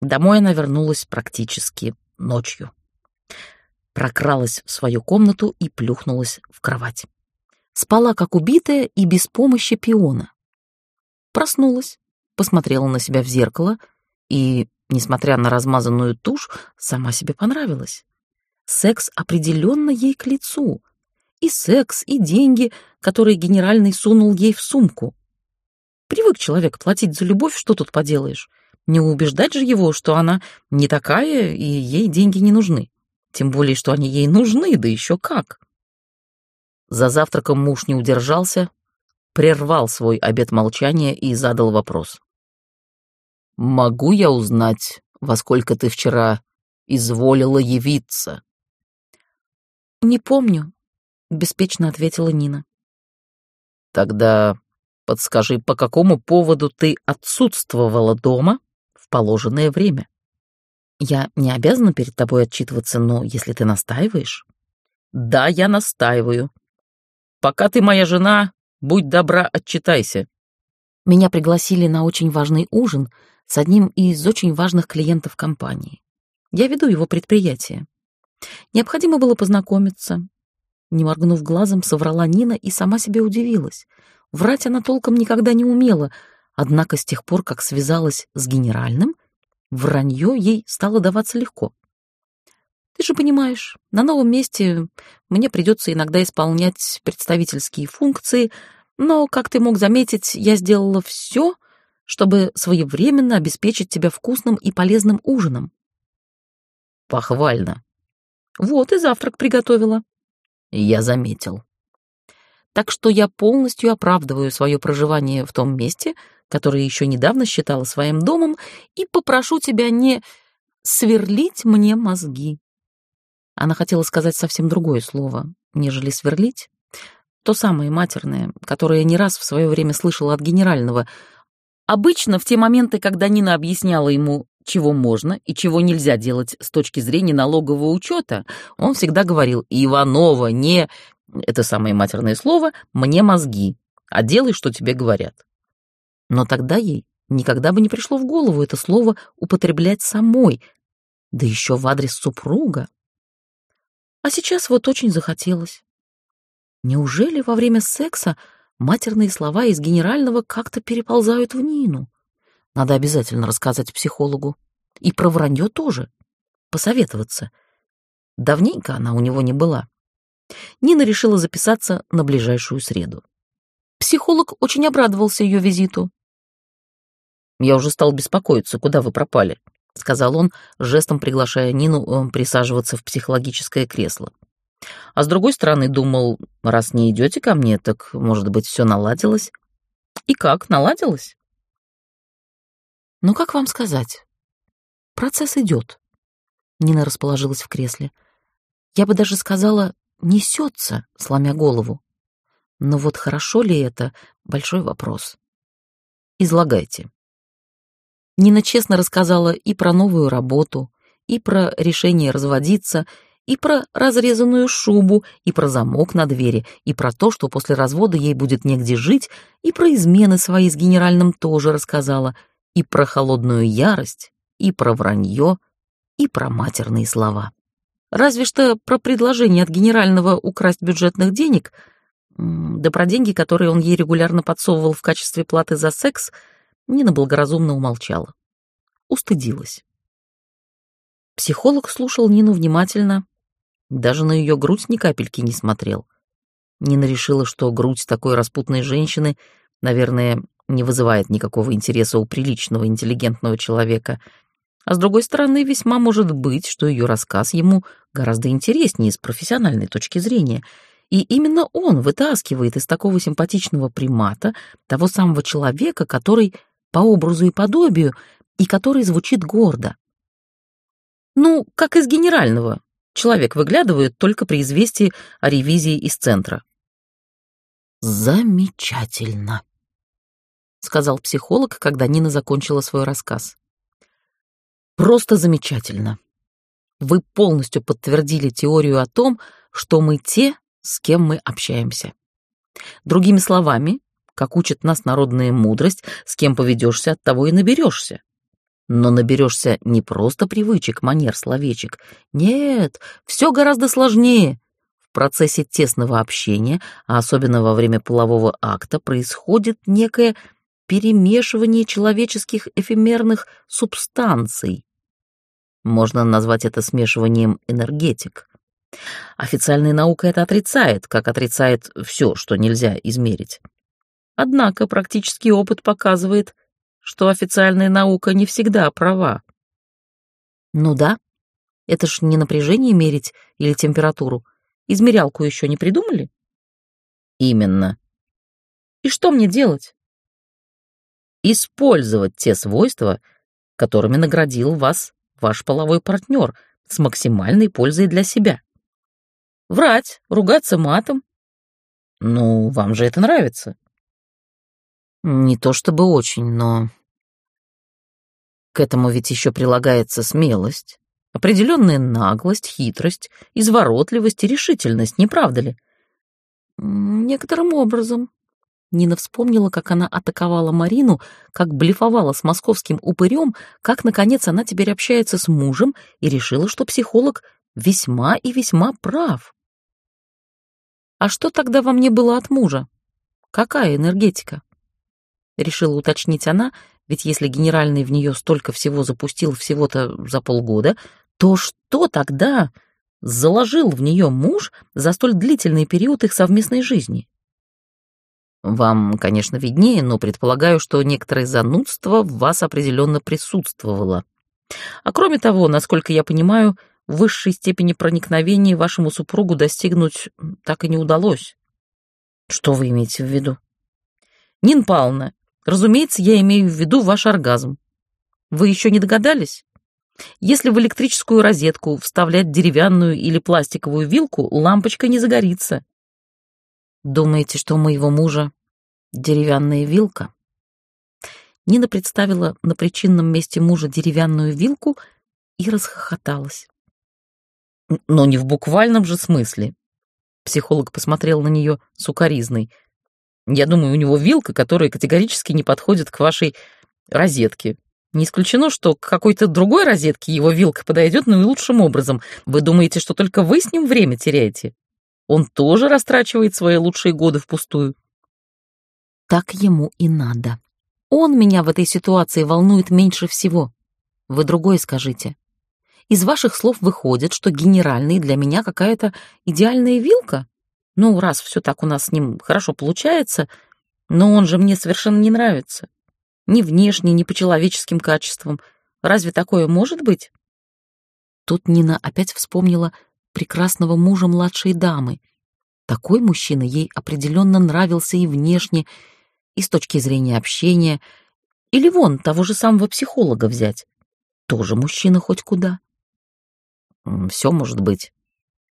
Домой она вернулась практически ночью. Прокралась в свою комнату и плюхнулась в кровать. Спала как убитая и без помощи пиона. Проснулась, посмотрела на себя в зеркало и, несмотря на размазанную тушь, сама себе понравилась. Секс определенно ей к лицу. И секс, и деньги, которые генеральный сунул ей в сумку. Привык человек платить за любовь, что тут поделаешь. Не убеждать же его, что она не такая, и ей деньги не нужны. Тем более, что они ей нужны, да еще как. За завтраком муж не удержался, прервал свой обет молчания и задал вопрос. «Могу я узнать, во сколько ты вчера изволила явиться?» «Не помню», — беспечно ответила Нина. «Тогда подскажи, по какому поводу ты отсутствовала дома положенное время?» «Я не обязана перед тобой отчитываться, но если ты настаиваешь...» «Да, я настаиваю. Пока ты моя жена, будь добра, отчитайся». Меня пригласили на очень важный ужин с одним из очень важных клиентов компании. Я веду его предприятие. Необходимо было познакомиться. Не моргнув глазом, соврала Нина и сама себе удивилась. Врать она толком никогда не умела, однако с тех пор, как связалась с генеральным, вранье ей стало даваться легко. Ты же понимаешь, на новом месте мне придется иногда исполнять представительские функции, но, как ты мог заметить, я сделала все, чтобы своевременно обеспечить тебя вкусным и полезным ужином. Похвально. Вот и завтрак приготовила. Я заметил. Так что я полностью оправдываю свое проживание в том месте, которое еще недавно считала своим домом, и попрошу тебя не сверлить мне мозги. Она хотела сказать совсем другое слово, нежели сверлить. То самое матерное, которое не раз в свое время слышала от генерального. Обычно в те моменты, когда Нина объясняла ему, чего можно и чего нельзя делать с точки зрения налогового учета, он всегда говорил «Иванова, не...» это самое матерное слово «мне мозги, а делай, что тебе говорят». Но тогда ей никогда бы не пришло в голову это слово употреблять самой, да еще в адрес супруга. А сейчас вот очень захотелось. Неужели во время секса матерные слова из генерального как-то переползают в Нину? Надо обязательно рассказать психологу. И про вранье тоже. Посоветоваться. Давненько она у него не была. Нина решила записаться на ближайшую среду. Психолог очень обрадовался ее визиту. «Я уже стал беспокоиться, куда вы пропали», — сказал он, жестом приглашая Нину э, присаживаться в психологическое кресло. А с другой стороны, думал, раз не идете ко мне, так, может быть, все наладилось. И как, наладилось? Ну, как вам сказать? Процесс идет. Нина расположилась в кресле. Я бы даже сказала, несется, сломя голову. Но вот хорошо ли это — большой вопрос. Излагайте. Нина честно рассказала и про новую работу, и про решение разводиться, и про разрезанную шубу, и про замок на двери, и про то, что после развода ей будет негде жить, и про измены свои с генеральным тоже рассказала, и про холодную ярость, и про вранье, и про матерные слова. Разве что про предложение от генерального украсть бюджетных денег, да про деньги, которые он ей регулярно подсовывал в качестве платы за секс — Нина благоразумно умолчала. Устыдилась. Психолог слушал Нину внимательно, даже на ее грудь ни капельки не смотрел. Нина решила, что грудь такой распутной женщины, наверное, не вызывает никакого интереса у приличного, интеллигентного человека. А с другой стороны, весьма может быть, что ее рассказ ему гораздо интереснее с профессиональной точки зрения. И именно он вытаскивает из такого симпатичного примата того самого человека, который по образу и подобию, и который звучит гордо. Ну, как из генерального. Человек выглядывает только при известии о ревизии из центра. «Замечательно», — сказал психолог, когда Нина закончила свой рассказ. «Просто замечательно. Вы полностью подтвердили теорию о том, что мы те, с кем мы общаемся. Другими словами, как учит нас народная мудрость, с кем поведешься, от того и наберешься. но наберешься не просто привычек, манер, словечек. Нет, все гораздо сложнее. В процессе тесного общения, а особенно во время полового акта, происходит некое перемешивание человеческих эфемерных субстанций. Можно назвать это смешиванием энергетик. Официальная наука это отрицает, как отрицает все, что нельзя измерить. Однако практический опыт показывает, что официальная наука не всегда права. Ну да, это ж не напряжение мерить или температуру. Измерялку еще не придумали? Именно. И что мне делать? Использовать те свойства, которыми наградил вас ваш половой партнер с максимальной пользой для себя. Врать, ругаться матом. Ну, вам же это нравится. Не то чтобы очень, но... К этому ведь еще прилагается смелость, определенная наглость, хитрость, изворотливость и решительность, не правда ли? Некоторым образом. Нина вспомнила, как она атаковала Марину, как блефовала с московским упырем, как, наконец, она теперь общается с мужем и решила, что психолог весьма и весьма прав. А что тогда во мне было от мужа? Какая энергетика? решила уточнить она, ведь если генеральный в нее столько всего запустил всего-то за полгода, то что тогда заложил в нее муж за столь длительный период их совместной жизни? Вам, конечно, виднее, но предполагаю, что некоторое занудство в вас определенно присутствовало. А кроме того, насколько я понимаю, высшей степени проникновения вашему супругу достигнуть так и не удалось. Что вы имеете в виду? Нин Павловна, Разумеется, я имею в виду ваш оргазм. Вы еще не догадались? Если в электрическую розетку вставлять деревянную или пластиковую вилку, лампочка не загорится. Думаете, что у моего мужа деревянная вилка? Нина представила на причинном месте мужа деревянную вилку и расхохоталась. Но не в буквальном же смысле. Психолог посмотрел на нее сукоризной. Я думаю, у него вилка, которая категорически не подходит к вашей розетке. Не исключено, что к какой-то другой розетке его вилка подойдет наилучшим образом. Вы думаете, что только вы с ним время теряете? Он тоже растрачивает свои лучшие годы впустую. Так ему и надо. Он меня в этой ситуации волнует меньше всего. Вы другое скажите. Из ваших слов выходит, что генеральный для меня какая-то идеальная вилка? Ну, раз все так у нас с ним хорошо получается, но он же мне совершенно не нравится. Ни внешне, ни по человеческим качествам. Разве такое может быть? Тут Нина опять вспомнила прекрасного мужа младшей дамы. Такой мужчина ей определенно нравился и внешне, и с точки зрения общения. Или вон, того же самого психолога взять. Тоже мужчина хоть куда. Все может быть.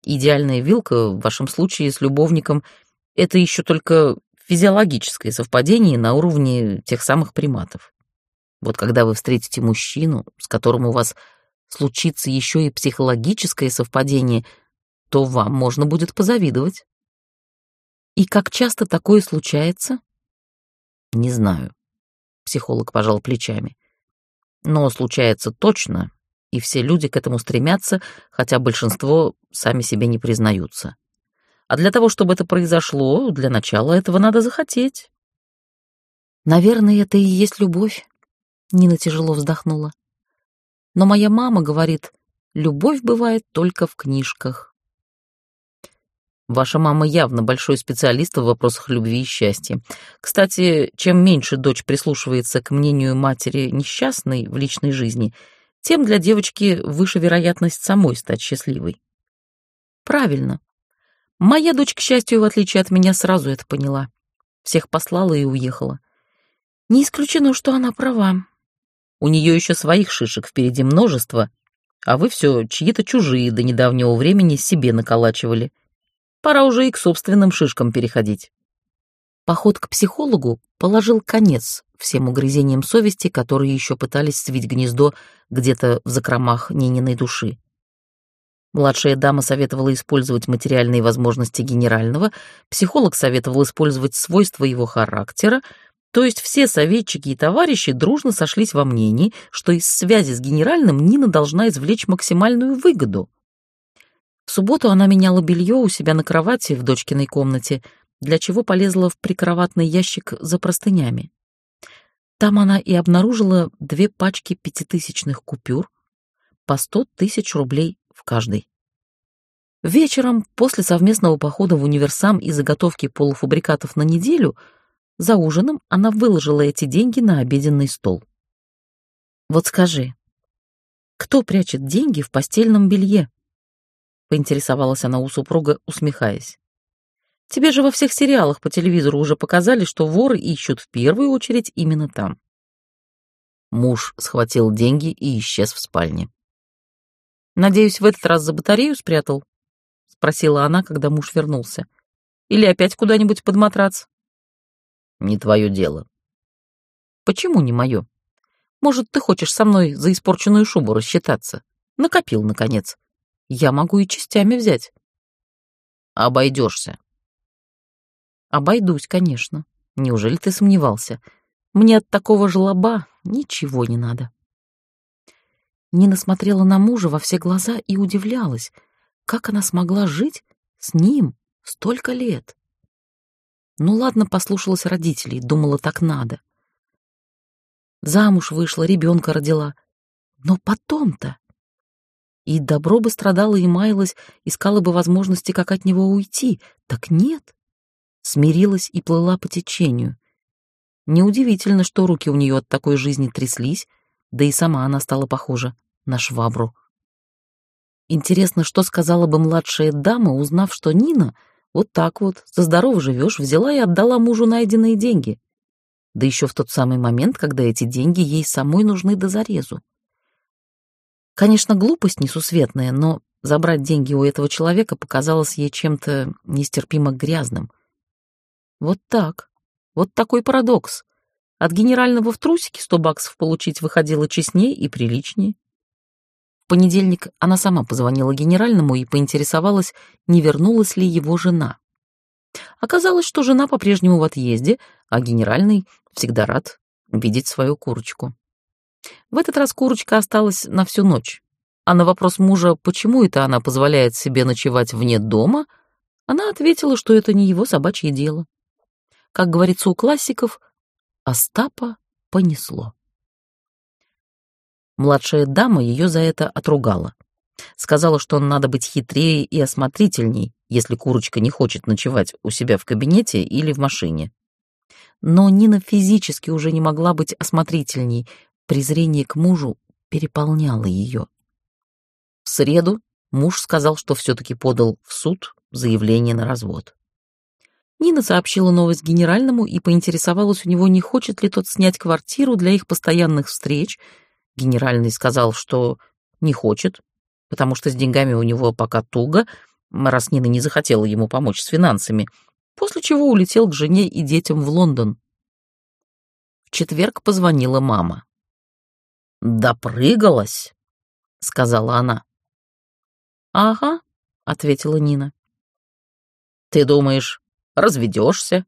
Идеальная вилка в вашем случае с любовником — это еще только физиологическое совпадение на уровне тех самых приматов. Вот когда вы встретите мужчину, с которым у вас случится еще и психологическое совпадение, то вам можно будет позавидовать. И как часто такое случается? Не знаю. Психолог пожал плечами. Но случается точно, и все люди к этому стремятся, хотя большинство сами себе не признаются. А для того, чтобы это произошло, для начала этого надо захотеть. Наверное, это и есть любовь, Нина тяжело вздохнула. Но моя мама говорит, любовь бывает только в книжках. Ваша мама явно большой специалист в вопросах любви и счастья. Кстати, чем меньше дочь прислушивается к мнению матери несчастной в личной жизни — тем для девочки выше вероятность самой стать счастливой. Правильно. Моя дочь, к счастью, в отличие от меня, сразу это поняла. Всех послала и уехала. Не исключено, что она права. У нее еще своих шишек впереди множество, а вы все чьи-то чужие до недавнего времени себе наколачивали. Пора уже и к собственным шишкам переходить. Поход к психологу положил конец всем угрызениям совести, которые еще пытались свить гнездо где-то в закромах Нининой души. Младшая дама советовала использовать материальные возможности генерального, психолог советовал использовать свойства его характера, То есть все советчики и товарищи дружно сошлись во мнении, что из связи с генеральным Нина должна извлечь максимальную выгоду. В субботу она меняла белье у себя на кровати в дочкиной комнате, для чего полезла в прикроватный ящик за простынями. Там она и обнаружила две пачки пятитысячных купюр по сто тысяч рублей в каждой. Вечером, после совместного похода в универсам и заготовки полуфабрикатов на неделю, за ужином она выложила эти деньги на обеденный стол. «Вот скажи, кто прячет деньги в постельном белье?» — поинтересовалась она у супруга, усмехаясь. Тебе же во всех сериалах по телевизору уже показали, что воры ищут в первую очередь именно там. Муж схватил деньги и исчез в спальне. «Надеюсь, в этот раз за батарею спрятал?» — спросила она, когда муж вернулся. «Или опять куда-нибудь под матрац?» «Не твое дело». «Почему не мое? Может, ты хочешь со мной за испорченную шубу рассчитаться? Накопил, наконец. Я могу и частями взять». «Обойдешься», Обойдусь, конечно. Неужели ты сомневался? Мне от такого жлоба ничего не надо. Нина смотрела на мужа во все глаза и удивлялась, как она смогла жить с ним столько лет. Ну ладно, послушалась родителей, думала, так надо. Замуж вышла, ребенка родила. Но потом-то... И добро бы страдала и маялась, искала бы возможности, как от него уйти. Так нет смирилась и плыла по течению. Неудивительно, что руки у нее от такой жизни тряслись, да и сама она стала похожа на швабру. Интересно, что сказала бы младшая дама, узнав, что Нина вот так вот, за здорово живешь, взяла и отдала мужу найденные деньги. Да еще в тот самый момент, когда эти деньги ей самой нужны до зарезу. Конечно, глупость несусветная, но забрать деньги у этого человека показалось ей чем-то нестерпимо грязным. Вот так. Вот такой парадокс. От генерального в трусики сто баксов получить выходило честнее и приличнее. Понедельник она сама позвонила генеральному и поинтересовалась, не вернулась ли его жена. Оказалось, что жена по-прежнему в отъезде, а генеральный всегда рад видеть свою курочку. В этот раз курочка осталась на всю ночь, а на вопрос мужа, почему это она позволяет себе ночевать вне дома, она ответила, что это не его собачье дело. Как говорится у классиков, Остапа понесло. Младшая дама ее за это отругала. Сказала, что надо быть хитрее и осмотрительней, если курочка не хочет ночевать у себя в кабинете или в машине. Но Нина физически уже не могла быть осмотрительней, презрение к мужу переполняло ее. В среду муж сказал, что все-таки подал в суд заявление на развод. Нина сообщила новость генеральному и поинтересовалась у него, не хочет ли тот снять квартиру для их постоянных встреч. Генеральный сказал, что не хочет, потому что с деньгами у него пока туго, раз Нина не захотела ему помочь с финансами, после чего улетел к жене и детям в Лондон. В четверг позвонила мама. «Допрыгалась», — сказала она. «Ага», — ответила Нина. «Ты думаешь, разведешься,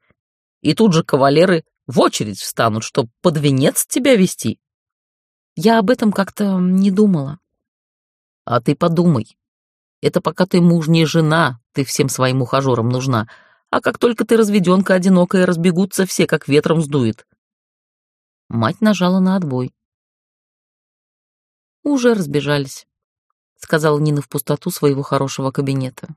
и тут же кавалеры в очередь встанут, чтоб под венец тебя вести. Я об этом как-то не думала. А ты подумай. Это пока ты мужняя жена, ты всем своим ухажерам нужна, а как только ты разведенка одинокая, разбегутся все, как ветром сдует. Мать нажала на отбой. Уже разбежались, сказала Нина в пустоту своего хорошего кабинета.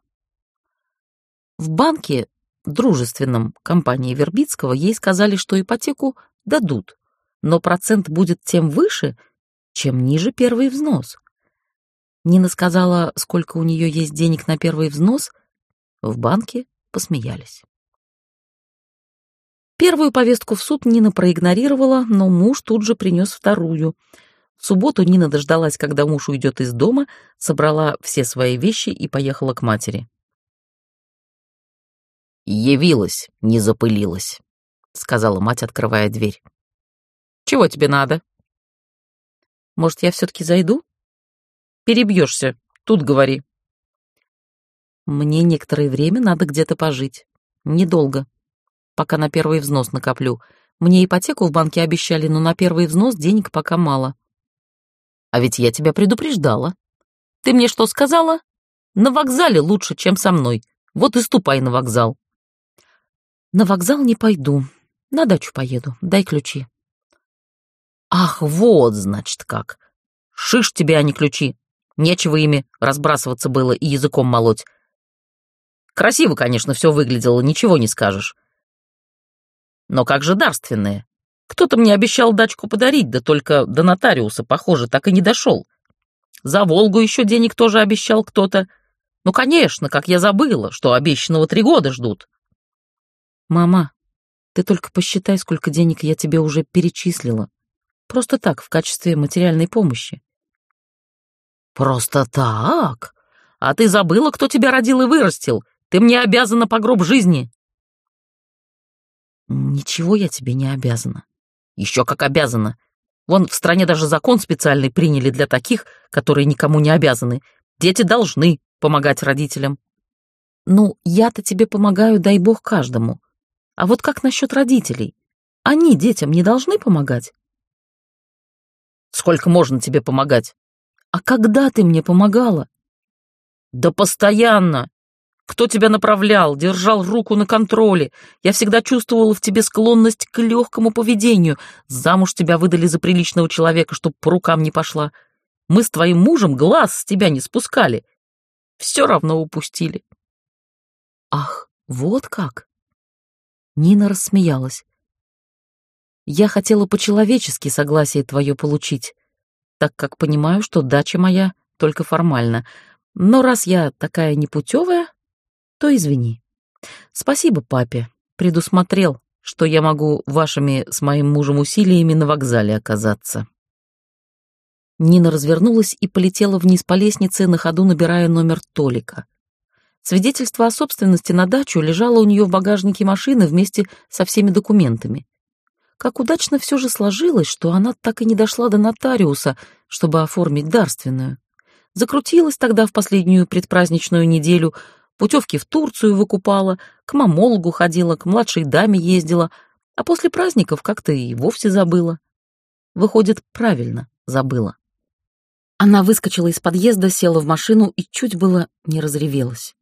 В банке дружественном компании Вербицкого ей сказали, что ипотеку дадут, но процент будет тем выше, чем ниже первый взнос. Нина сказала, сколько у нее есть денег на первый взнос, в банке посмеялись. Первую повестку в суд Нина проигнорировала, но муж тут же принес вторую. В субботу Нина дождалась, когда муж уйдет из дома, собрала все свои вещи и поехала к матери. «Явилась, не запылилась», — сказала мать, открывая дверь. «Чего тебе надо?» «Может, я все-таки зайду?» «Перебьешься, тут говори». «Мне некоторое время надо где-то пожить. Недолго. Пока на первый взнос накоплю. Мне ипотеку в банке обещали, но на первый взнос денег пока мало. А ведь я тебя предупреждала. Ты мне что сказала? На вокзале лучше, чем со мной. Вот и ступай на вокзал. На вокзал не пойду. На дачу поеду. Дай ключи. Ах, вот, значит, как. Шиш тебе, а не ключи. Нечего ими разбрасываться было и языком молоть. Красиво, конечно, все выглядело, ничего не скажешь. Но как же дарственные? Кто-то мне обещал дачку подарить, да только до нотариуса, похоже, так и не дошел. За Волгу еще денег тоже обещал кто-то. Ну, конечно, как я забыла, что обещанного три года ждут. Мама, ты только посчитай, сколько денег я тебе уже перечислила. Просто так, в качестве материальной помощи. Просто так? А ты забыла, кто тебя родил и вырастил? Ты мне обязана по гроб жизни. Ничего я тебе не обязана. Еще как обязана. Вон в стране даже закон специальный приняли для таких, которые никому не обязаны. Дети должны помогать родителям. Ну, я-то тебе помогаю, дай бог, каждому. А вот как насчет родителей? Они детям не должны помогать? Сколько можно тебе помогать? А когда ты мне помогала? Да постоянно. Кто тебя направлял, держал руку на контроле? Я всегда чувствовала в тебе склонность к легкому поведению. Замуж тебя выдали за приличного человека, чтоб по рукам не пошла. Мы с твоим мужем глаз с тебя не спускали. Все равно упустили. Ах, вот как? Нина рассмеялась. Я хотела по-человечески согласие твое получить, так как понимаю, что дача моя только формально. Но раз я такая непутевая, то извини. Спасибо папе, предусмотрел, что я могу вашими с моим мужем усилиями на вокзале оказаться. Нина развернулась и полетела вниз по лестнице, на ходу набирая номер Толика. Свидетельство о собственности на дачу лежало у нее в багажнике машины вместе со всеми документами. Как удачно все же сложилось, что она так и не дошла до нотариуса, чтобы оформить дарственную. Закрутилась тогда в последнюю предпраздничную неделю, путевки в Турцию выкупала, к мамологу ходила, к младшей даме ездила, а после праздников как-то и вовсе забыла. Выходит, правильно забыла. Она выскочила из подъезда, села в машину и чуть было не разревелась.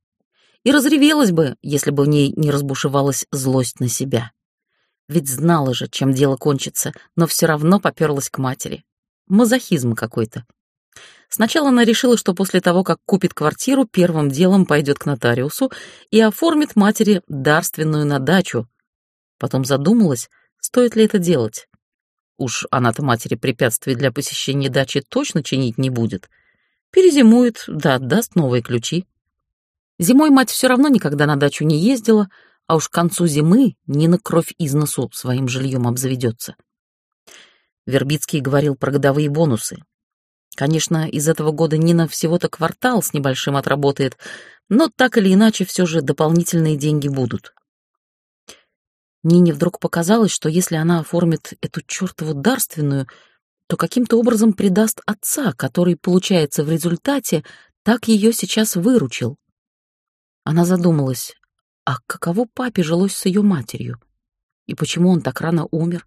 И разревелась бы, если бы в ней не разбушевалась злость на себя. Ведь знала же, чем дело кончится, но все равно поперлась к матери. Мазохизм какой-то. Сначала она решила, что после того, как купит квартиру, первым делом пойдет к нотариусу и оформит матери дарственную на дачу. Потом задумалась, стоит ли это делать. Уж она-то матери препятствий для посещения дачи точно чинить не будет. Перезимует, да отдаст новые ключи. Зимой мать все равно никогда на дачу не ездила, а уж к концу зимы Нина кровь из носу своим жильем обзаведется. Вербицкий говорил про годовые бонусы. Конечно, из этого года Нина всего-то квартал с небольшим отработает, но так или иначе все же дополнительные деньги будут. Нине вдруг показалось, что если она оформит эту чертову дарственную, то каким-то образом предаст отца, который, получается, в результате так ее сейчас выручил. Она задумалась, а каково папе жилось с ее матерью? И почему он так рано умер?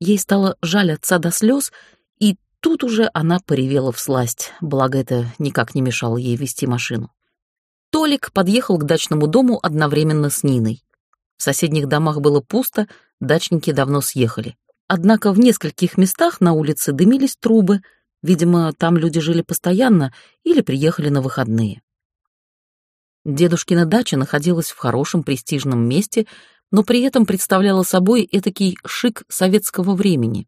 Ей стало жаль отца до слез, и Тут уже она поревела всласть, благо это никак не мешало ей вести машину. Толик подъехал к дачному дому одновременно с Ниной. В соседних домах было пусто, дачники давно съехали. Однако в нескольких местах на улице дымились трубы, видимо, там люди жили постоянно или приехали на выходные. Дедушкина дача находилась в хорошем престижном месте, но при этом представляла собой этакий шик советского времени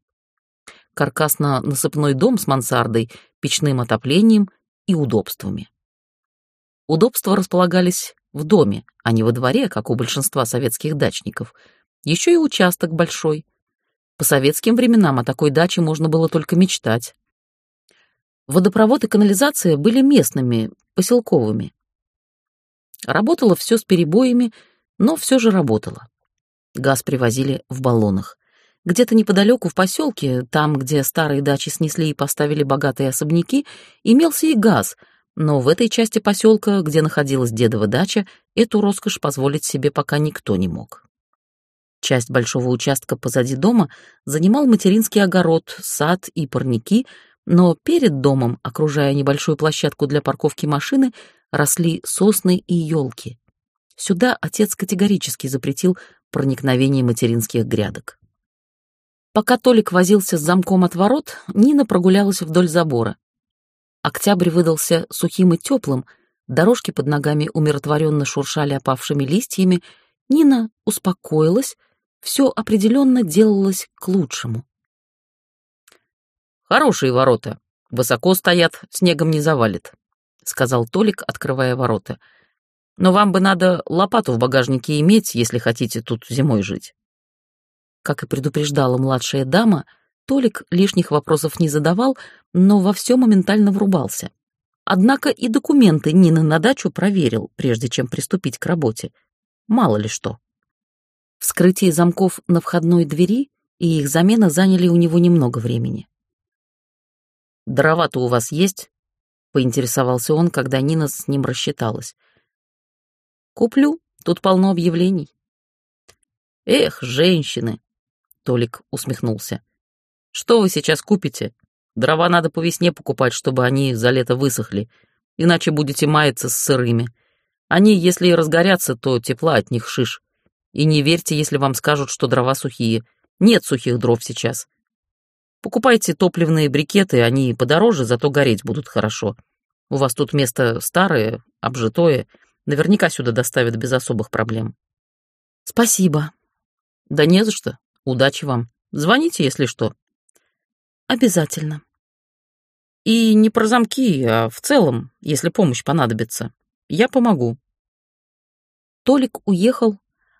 каркасно-насыпной дом с мансардой, печным отоплением и удобствами. Удобства располагались в доме, а не во дворе, как у большинства советских дачников. Еще и участок большой. По советским временам о такой даче можно было только мечтать. Водопровод и канализация были местными, поселковыми. Работало все с перебоями, но все же работало. Газ привозили в баллонах. Где-то неподалеку в поселке, там, где старые дачи снесли и поставили богатые особняки, имелся и газ, но в этой части поселка, где находилась дедова дача, эту роскошь позволить себе пока никто не мог. Часть большого участка позади дома занимал материнский огород, сад и парники, но перед домом, окружая небольшую площадку для парковки машины, росли сосны и елки. Сюда отец категорически запретил проникновение материнских грядок. Пока Толик возился с замком от ворот, Нина прогулялась вдоль забора. Октябрь выдался сухим и теплым, дорожки под ногами умиротворенно шуршали опавшими листьями, Нина успокоилась, все определенно делалось к лучшему. «Хорошие ворота, высоко стоят, снегом не завалит», — сказал Толик, открывая ворота. «Но вам бы надо лопату в багажнике иметь, если хотите тут зимой жить». Как и предупреждала младшая дама, Толик лишних вопросов не задавал, но во все моментально врубался. Однако и документы Нины на дачу проверил, прежде чем приступить к работе. Мало ли что. Вскрытие замков на входной двери и их замена заняли у него немного времени. «Дрова-то у вас есть?» — поинтересовался он, когда Нина с ним рассчиталась. «Куплю, тут полно объявлений». «Эх, женщины!» — Толик усмехнулся. «Что вы сейчас купите? Дрова надо по весне покупать, чтобы они за лето высохли, иначе будете маяться с сырыми. Они, если и разгорятся, то тепла от них шиш. И не верьте, если вам скажут, что дрова сухие. Нет сухих дров сейчас. Покупайте топливные брикеты, они подороже, зато гореть будут хорошо. У вас тут место старое, обжитое. Наверняка сюда доставят без особых проблем. Спасибо. Да не за что. Удачи вам. Звоните, если что. Обязательно. И не про замки, а в целом, если помощь понадобится. Я помогу. Толик уехал,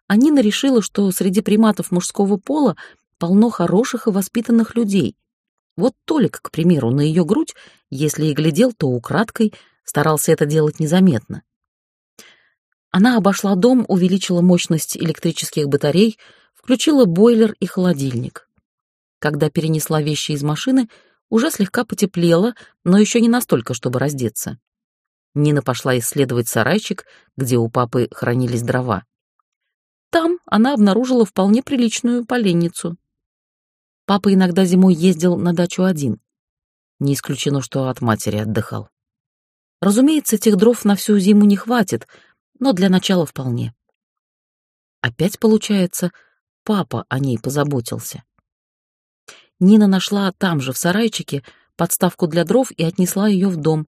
а Нина решила, что среди приматов мужского пола полно хороших и воспитанных людей. Вот Толик, к примеру, на ее грудь, если и глядел, то украдкой старался это делать незаметно. Она обошла дом, увеличила мощность электрических батарей, включила бойлер и холодильник. Когда перенесла вещи из машины, уже слегка потеплело, но еще не настолько, чтобы раздеться. Нина пошла исследовать сарайчик, где у папы хранились дрова. Там она обнаружила вполне приличную поленницу. Папа иногда зимой ездил на дачу один. Не исключено, что от матери отдыхал. Разумеется, этих дров на всю зиму не хватит, но для начала вполне. Опять, получается, папа о ней позаботился. Нина нашла там же, в сарайчике, подставку для дров и отнесла ее в дом.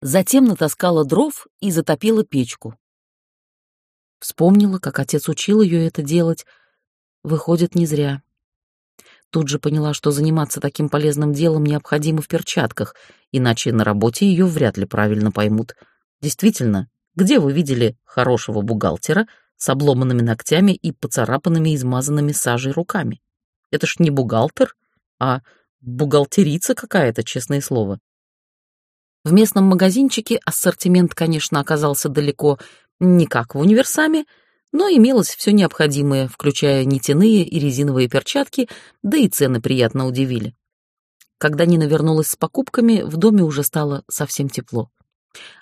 Затем натаскала дров и затопила печку. Вспомнила, как отец учил ее это делать. Выходит, не зря. Тут же поняла, что заниматься таким полезным делом необходимо в перчатках, иначе на работе ее вряд ли правильно поймут. Действительно, где вы видели хорошего бухгалтера с обломанными ногтями и поцарапанными измазанными сажей руками? Это ж не бухгалтер, а бухгалтерица какая-то, честное слово. В местном магазинчике ассортимент, конечно, оказался далеко не как в универсаме, но имелось все необходимое, включая нитяные и резиновые перчатки, да и цены приятно удивили. Когда Нина вернулась с покупками, в доме уже стало совсем тепло.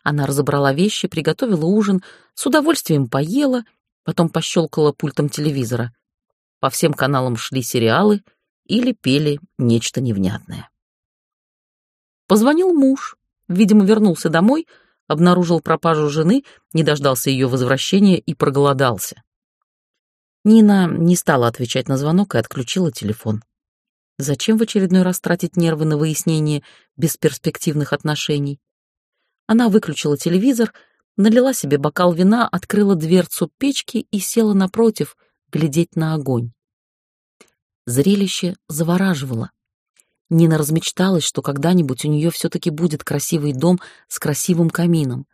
Она разобрала вещи, приготовила ужин, с удовольствием поела, потом пощелкала пультом телевизора. По всем каналам шли сериалы или пели нечто невнятное. Позвонил муж, видимо, вернулся домой — обнаружил пропажу жены, не дождался ее возвращения и проголодался. Нина не стала отвечать на звонок и отключила телефон. Зачем в очередной раз тратить нервы на выяснение бесперспективных отношений? Она выключила телевизор, налила себе бокал вина, открыла дверцу печки и села напротив, глядеть на огонь. Зрелище завораживало. Нина размечталась, что когда-нибудь у нее все-таки будет красивый дом с красивым камином.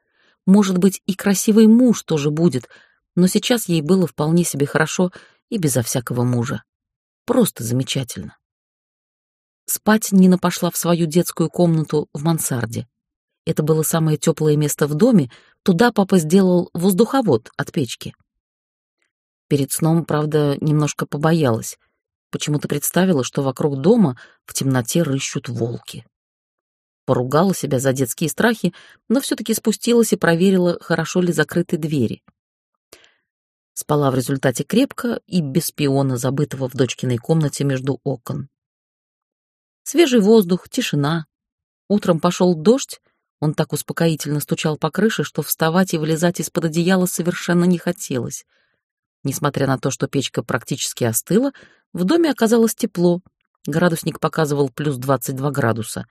Может быть, и красивый муж тоже будет, но сейчас ей было вполне себе хорошо и безо всякого мужа. Просто замечательно. Спать Нина пошла в свою детскую комнату в мансарде. Это было самое теплое место в доме, туда папа сделал воздуховод от печки. Перед сном, правда, немножко побоялась — Почему-то представила, что вокруг дома в темноте рыщут волки. Поругала себя за детские страхи, но все-таки спустилась и проверила, хорошо ли закрыты двери. Спала в результате крепко и без пиона, забытого в дочкиной комнате между окон. Свежий воздух, тишина. Утром пошел дождь, он так успокоительно стучал по крыше, что вставать и вылезать из-под одеяла совершенно не хотелось. Несмотря на то, что печка практически остыла, в доме оказалось тепло. Градусник показывал плюс 22 градуса.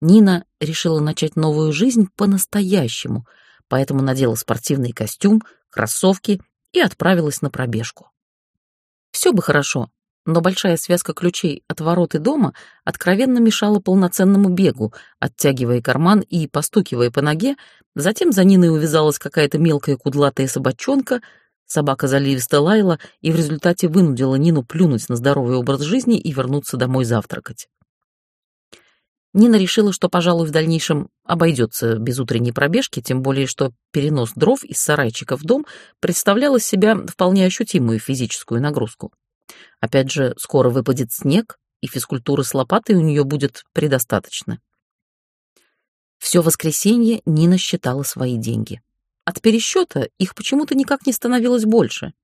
Нина решила начать новую жизнь по-настоящему, поэтому надела спортивный костюм, кроссовки и отправилась на пробежку. Все бы хорошо, но большая связка ключей от ворот и дома откровенно мешала полноценному бегу, оттягивая карман и постукивая по ноге, затем за Ниной увязалась какая-то мелкая кудлатая собачонка, собака заливисто лаяла и в результате вынудила Нину плюнуть на здоровый образ жизни и вернуться домой завтракать. Нина решила, что, пожалуй, в дальнейшем обойдется без утренней пробежки, тем более, что перенос дров из сарайчика в дом представлял из себя вполне ощутимую физическую нагрузку. Опять же, скоро выпадет снег, и физкультуры с лопатой у нее будет предостаточно. Все воскресенье Нина считала свои деньги. От пересчета их почему-то никак не становилось больше.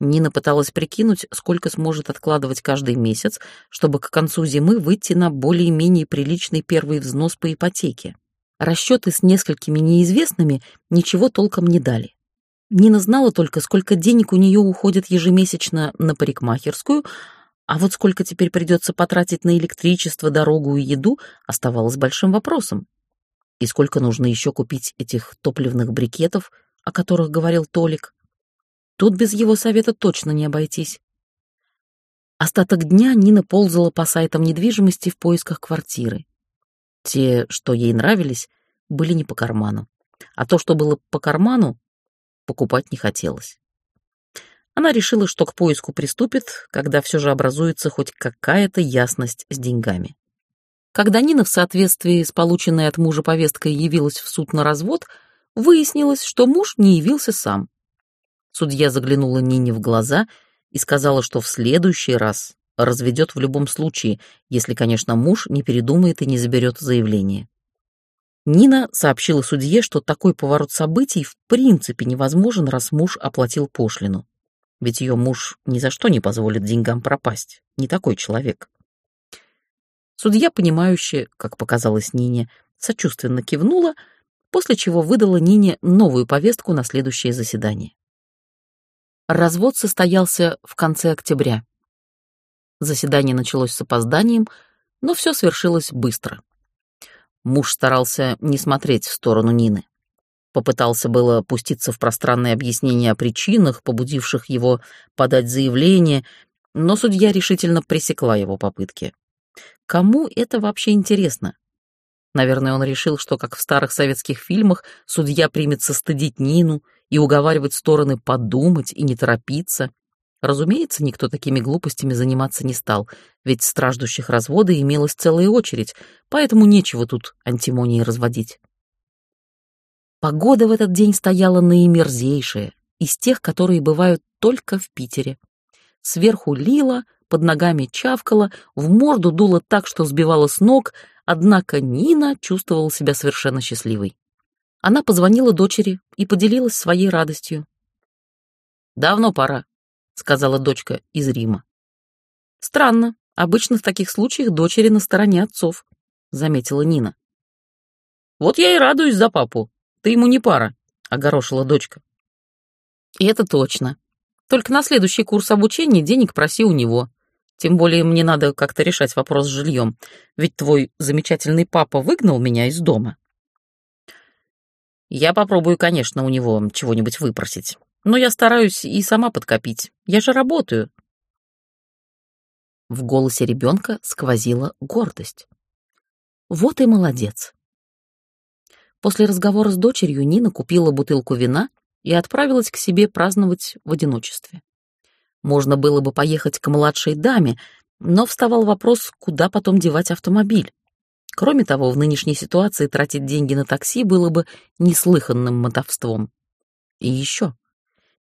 Нина пыталась прикинуть, сколько сможет откладывать каждый месяц, чтобы к концу зимы выйти на более-менее приличный первый взнос по ипотеке. Расчеты с несколькими неизвестными ничего толком не дали. Нина знала только, сколько денег у нее уходит ежемесячно на парикмахерскую, а вот сколько теперь придется потратить на электричество, дорогу и еду, оставалось большим вопросом. И сколько нужно еще купить этих топливных брикетов, о которых говорил Толик. Тут без его совета точно не обойтись. Остаток дня Нина ползала по сайтам недвижимости в поисках квартиры. Те, что ей нравились, были не по карману. А то, что было по карману, покупать не хотелось. Она решила, что к поиску приступит, когда все же образуется хоть какая-то ясность с деньгами. Когда Нина в соответствии с полученной от мужа повесткой явилась в суд на развод, выяснилось, что муж не явился сам. Судья заглянула Нине в глаза и сказала, что в следующий раз разведет в любом случае, если, конечно, муж не передумает и не заберет заявление. Нина сообщила судье, что такой поворот событий в принципе невозможен, раз муж оплатил пошлину. Ведь ее муж ни за что не позволит деньгам пропасть. Не такой человек. Судья, понимающе, как показалось Нине, сочувственно кивнула, после чего выдала Нине новую повестку на следующее заседание. Развод состоялся в конце октября. Заседание началось с опозданием, но все свершилось быстро. Муж старался не смотреть в сторону Нины. Попытался было пуститься в пространное объяснение о причинах, побудивших его подать заявление, но судья решительно пресекла его попытки. Кому это вообще интересно? Наверное, он решил, что, как в старых советских фильмах, судья примется стыдить Нину и уговаривать стороны подумать и не торопиться, Разумеется, никто такими глупостями заниматься не стал, ведь страждущих развода имелась целая очередь, поэтому нечего тут антимонии разводить. Погода в этот день стояла наимерзейшая, из тех, которые бывают только в Питере. Сверху лило, под ногами чавкало, в морду дуло так, что сбивало с ног, однако Нина чувствовала себя совершенно счастливой. Она позвонила дочери и поделилась своей радостью. «Давно пора», сказала дочка из Рима. Странно, обычно в таких случаях дочери на стороне отцов, заметила Нина. Вот я и радуюсь за папу. Ты ему не пара, огорошила дочка. И это точно. Только на следующий курс обучения денег проси у него. Тем более мне надо как-то решать вопрос с жильем, ведь твой замечательный папа выгнал меня из дома. Я попробую, конечно, у него чего-нибудь выпросить. Но я стараюсь и сама подкопить. Я же работаю. В голосе ребенка сквозила гордость. Вот и молодец. После разговора с дочерью Нина купила бутылку вина и отправилась к себе праздновать в одиночестве. Можно было бы поехать к младшей даме, но вставал вопрос, куда потом девать автомобиль. Кроме того, в нынешней ситуации тратить деньги на такси было бы неслыханным мотовством. И еще.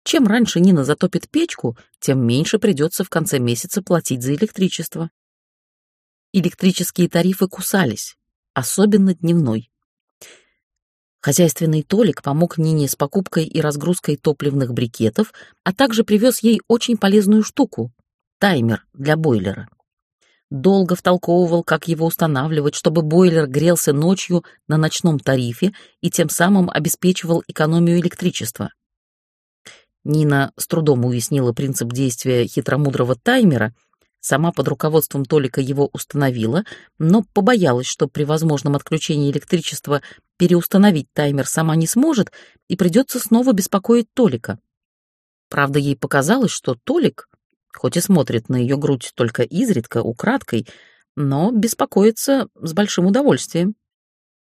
Чем раньше Нина затопит печку, тем меньше придется в конце месяца платить за электричество. Электрические тарифы кусались, особенно дневной. Хозяйственный Толик помог Нине с покупкой и разгрузкой топливных брикетов, а также привез ей очень полезную штуку — таймер для бойлера. Долго втолковывал, как его устанавливать, чтобы бойлер грелся ночью на ночном тарифе и тем самым обеспечивал экономию электричества. Нина с трудом уяснила принцип действия хитромудрого таймера, сама под руководством Толика его установила, но побоялась, что при возможном отключении электричества переустановить таймер сама не сможет и придется снова беспокоить Толика. Правда, ей показалось, что Толик, хоть и смотрит на ее грудь только изредка, украдкой, но беспокоится с большим удовольствием.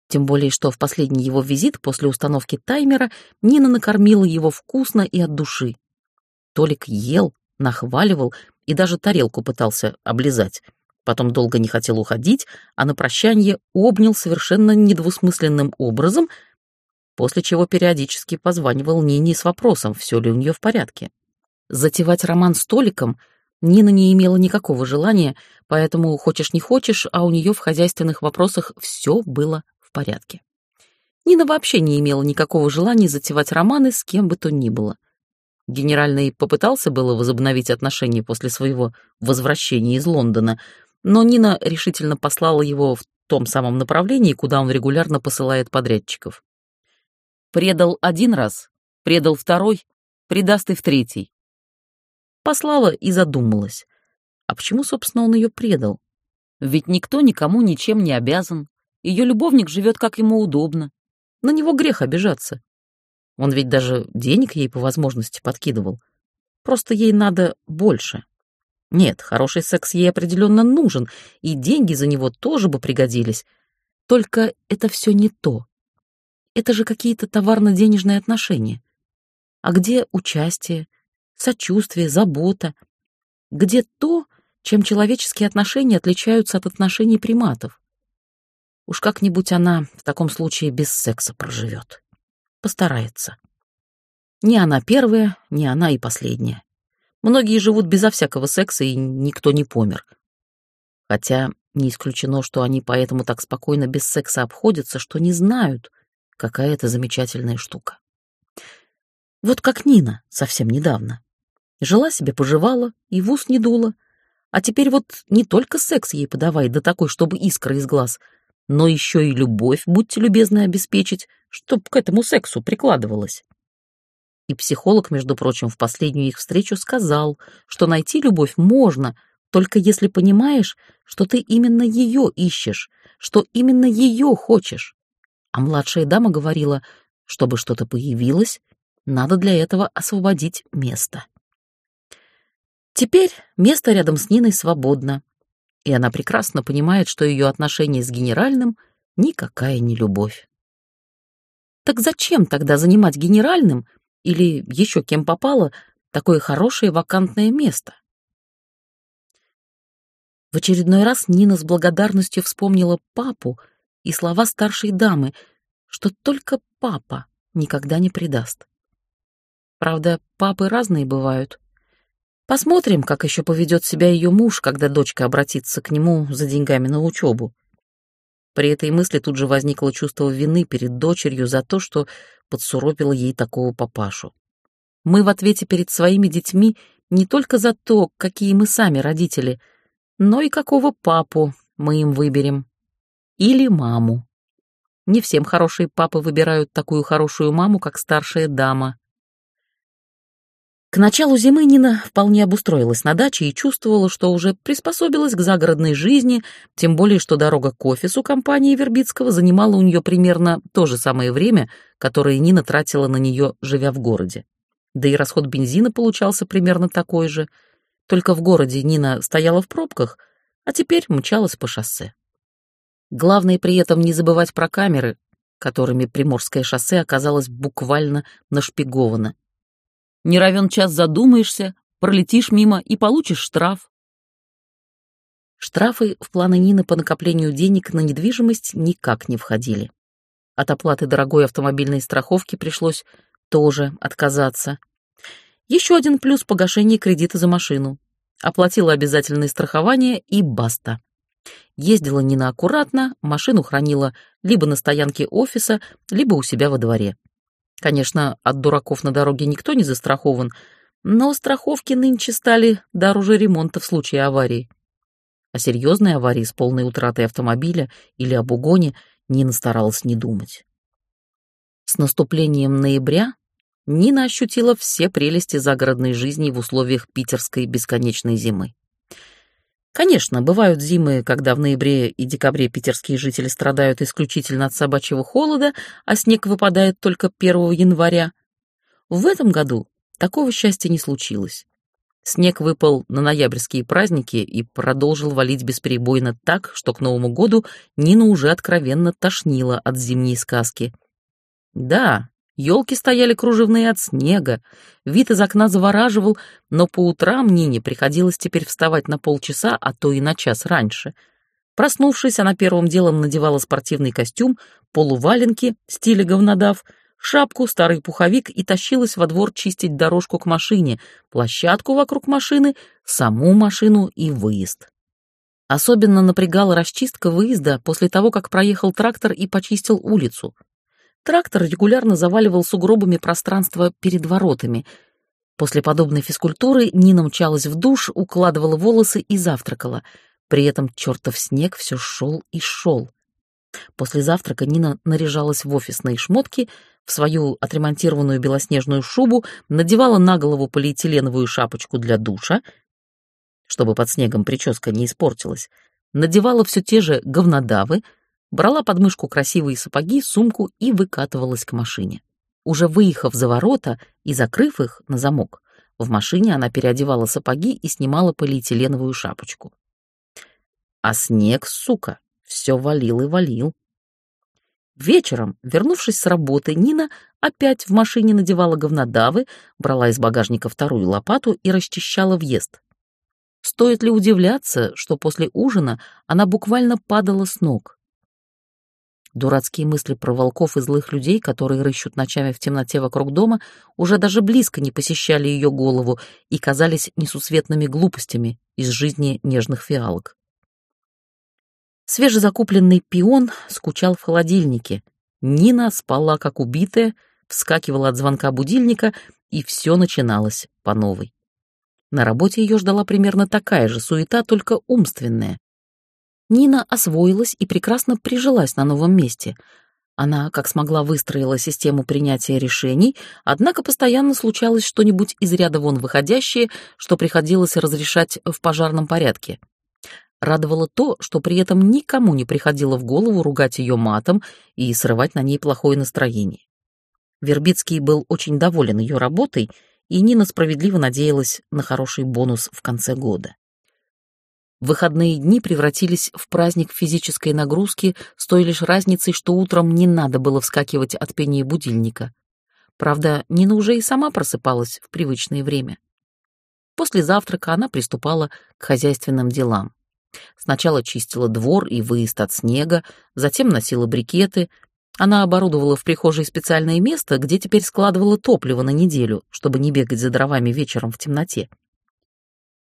Тем более, что в последний его визит после установки таймера Нина накормила его вкусно и от души. Толик ел, нахваливал и даже тарелку пытался облизать. Потом долго не хотел уходить, а на прощание обнял совершенно недвусмысленным образом, после чего периодически позванивал Нине с вопросом, все ли у нее в порядке. Затевать роман с Толиком Нина не имела никакого желания, поэтому хочешь не хочешь, а у нее в хозяйственных вопросах все было порядке. Нина вообще не имела никакого желания затевать романы с кем бы то ни было. Генеральный попытался было возобновить отношения после своего возвращения из Лондона, но Нина решительно послала его в том самом направлении, куда он регулярно посылает подрядчиков. Предал один раз, предал второй, предаст и в третий. Послала и задумалась. А почему, собственно, он ее предал? Ведь никто никому ничем не обязан, ее любовник живет как ему удобно. На него грех обижаться. Он ведь даже денег ей по возможности подкидывал. Просто ей надо больше. Нет, хороший секс ей определенно нужен, и деньги за него тоже бы пригодились. Только это все не то. Это же какие-то товарно-денежные отношения. А где участие, сочувствие, забота? Где то, чем человеческие отношения отличаются от отношений приматов? Уж как-нибудь она в таком случае без секса проживет. Постарается. Не она первая, не она и последняя. Многие живут безо всякого секса, и никто не помер. Хотя не исключено, что они поэтому так спокойно без секса обходятся, что не знают, какая это замечательная штука. Вот как Нина совсем недавно. Жила себе, поживала и в ус не дула. А теперь вот не только секс ей подавай, да такой, чтобы искра из глаз — но еще и любовь, будьте любезны, обеспечить, чтоб к этому сексу прикладывалось. И психолог, между прочим, в последнюю их встречу сказал, что найти любовь можно, только если понимаешь, что ты именно ее ищешь, что именно ее хочешь. А младшая дама говорила, чтобы что-то появилось, надо для этого освободить место. Теперь место рядом с Ниной свободно, и она прекрасно понимает, что ее отношения с генеральным никакая не любовь. Так зачем тогда занимать генеральным или еще кем попало такое хорошее вакантное место? В очередной раз Нина с благодарностью вспомнила папу и слова старшей дамы, что только папа никогда не предаст. Правда, папы разные бывают. Посмотрим, как еще поведет себя ее муж, когда дочка обратится к нему за деньгами на учебу. При этой мысли тут же возникло чувство вины перед дочерью за то, что подсуропила ей такого папашу. Мы в ответе перед своими детьми не только за то, какие мы сами родители, но и какого папу мы им выберем. Или маму. Не всем хорошие папы выбирают такую хорошую маму, как старшая дама. К началу зимы Нина вполне обустроилась на даче и чувствовала, что уже приспособилась к загородной жизни, тем более что дорога к офису компании Вербицкого занимала у нее примерно то же самое время, которое Нина тратила на нее, живя в городе. Да и расход бензина получался примерно такой же. Только в городе Нина стояла в пробках, а теперь мчалась по шоссе. Главное при этом не забывать про камеры, которыми Приморское шоссе оказалось буквально нашпиговано не равен час задумаешься, пролетишь мимо и получишь штраф. Штрафы в планы Нины по накоплению денег на недвижимость никак не входили. От оплаты дорогой автомобильной страховки пришлось тоже отказаться. Еще один плюс погашение кредита за машину. Оплатила обязательное страхование и баста. Ездила Нина аккуратно, машину хранила либо на стоянке офиса, либо у себя во дворе. Конечно, от дураков на дороге никто не застрахован, но страховки нынче стали дороже ремонта в случае аварии. О серьезной аварии с полной утратой автомобиля или об угоне Нина старалась не думать. С наступлением ноября Нина ощутила все прелести загородной жизни в условиях питерской бесконечной зимы. Конечно, бывают зимы, когда в ноябре и декабре питерские жители страдают исключительно от собачьего холода, а снег выпадает только 1 января. В этом году такого счастья не случилось. Снег выпал на ноябрьские праздники и продолжил валить бесперебойно так, что к Новому году Нина уже откровенно тошнила от зимней сказки. Да, Елки стояли кружевные от снега, вид из окна завораживал, но по утрам Нине приходилось теперь вставать на полчаса, а то и на час раньше. Проснувшись, она первым делом надевала спортивный костюм, полуваленки, стиля говнодав, шапку, старый пуховик и тащилась во двор чистить дорожку к машине, площадку вокруг машины, саму машину и выезд. Особенно напрягала расчистка выезда после того, как проехал трактор и почистил улицу — Трактор регулярно заваливал сугробами пространство перед воротами. После подобной физкультуры Нина мчалась в душ, укладывала волосы и завтракала. При этом чертов снег все шел и шел. После завтрака Нина наряжалась в офисные шмотки, в свою отремонтированную белоснежную шубу, надевала на голову полиэтиленовую шапочку для душа, чтобы под снегом прическа не испортилась, надевала все те же говнодавы, брала под мышку красивые сапоги, сумку и выкатывалась к машине. Уже выехав за ворота и закрыв их на замок, в машине она переодевала сапоги и снимала полиэтиленовую шапочку. А снег, сука, все валил и валил. Вечером, вернувшись с работы, Нина опять в машине надевала говнодавы, брала из багажника вторую лопату и расчищала въезд. Стоит ли удивляться, что после ужина она буквально падала с ног? Дурацкие мысли про волков и злых людей, которые рыщут ночами в темноте вокруг дома, уже даже близко не посещали ее голову и казались несусветными глупостями из жизни нежных фиалок. Свежезакупленный пион скучал в холодильнике. Нина спала как убитая, вскакивала от звонка будильника, и все начиналось по новой. На работе ее ждала примерно такая же суета, только умственная. Нина освоилась и прекрасно прижилась на новом месте. Она, как смогла, выстроила систему принятия решений, однако постоянно случалось что-нибудь из ряда вон выходящее, что приходилось разрешать в пожарном порядке. Радовало то, что при этом никому не приходило в голову ругать ее матом и срывать на ней плохое настроение. Вербицкий был очень доволен ее работой, и Нина справедливо надеялась на хороший бонус в конце года. Выходные дни превратились в праздник физической нагрузки с той лишь разницей, что утром не надо было вскакивать от пения будильника. Правда, Нина уже и сама просыпалась в привычное время. После завтрака она приступала к хозяйственным делам. Сначала чистила двор и выезд от снега, затем носила брикеты. Она оборудовала в прихожей специальное место, где теперь складывала топливо на неделю, чтобы не бегать за дровами вечером в темноте.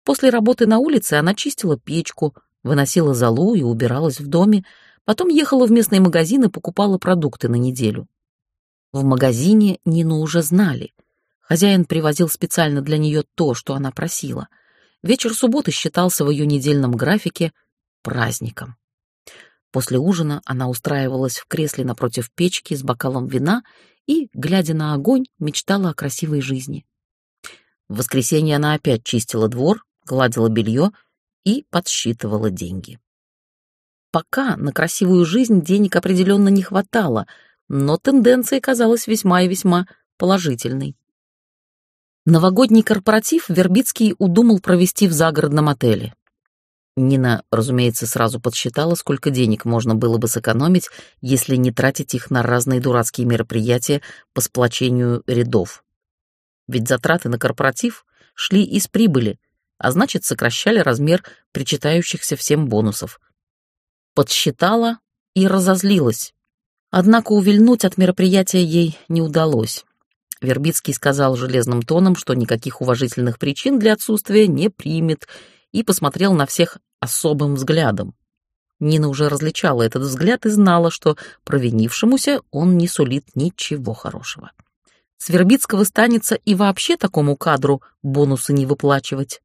После работы на улице она чистила печку, выносила золу и убиралась в доме, потом ехала в местный магазин и покупала продукты на неделю. В магазине Нину уже знали. Хозяин привозил специально для нее то, что она просила. Вечер субботы считался в ее недельном графике праздником. После ужина она устраивалась в кресле напротив печки с бокалом вина и, глядя на огонь, мечтала о красивой жизни. В воскресенье она опять чистила двор, гладила белье и подсчитывала деньги. Пока на красивую жизнь денег определенно не хватало, но тенденция казалась весьма и весьма положительной. Новогодний корпоратив Вербицкий удумал провести в загородном отеле. Нина, разумеется, сразу подсчитала, сколько денег можно было бы сэкономить, если не тратить их на разные дурацкие мероприятия по сплочению рядов. Ведь затраты на корпоратив шли из прибыли, а значит, сокращали размер причитающихся всем бонусов. Подсчитала и разозлилась. Однако увильнуть от мероприятия ей не удалось. Вербицкий сказал железным тоном, что никаких уважительных причин для отсутствия не примет, и посмотрел на всех особым взглядом. Нина уже различала этот взгляд и знала, что провинившемуся он не сулит ничего хорошего. Свербицкого станется и вообще такому кадру бонусы не выплачивать.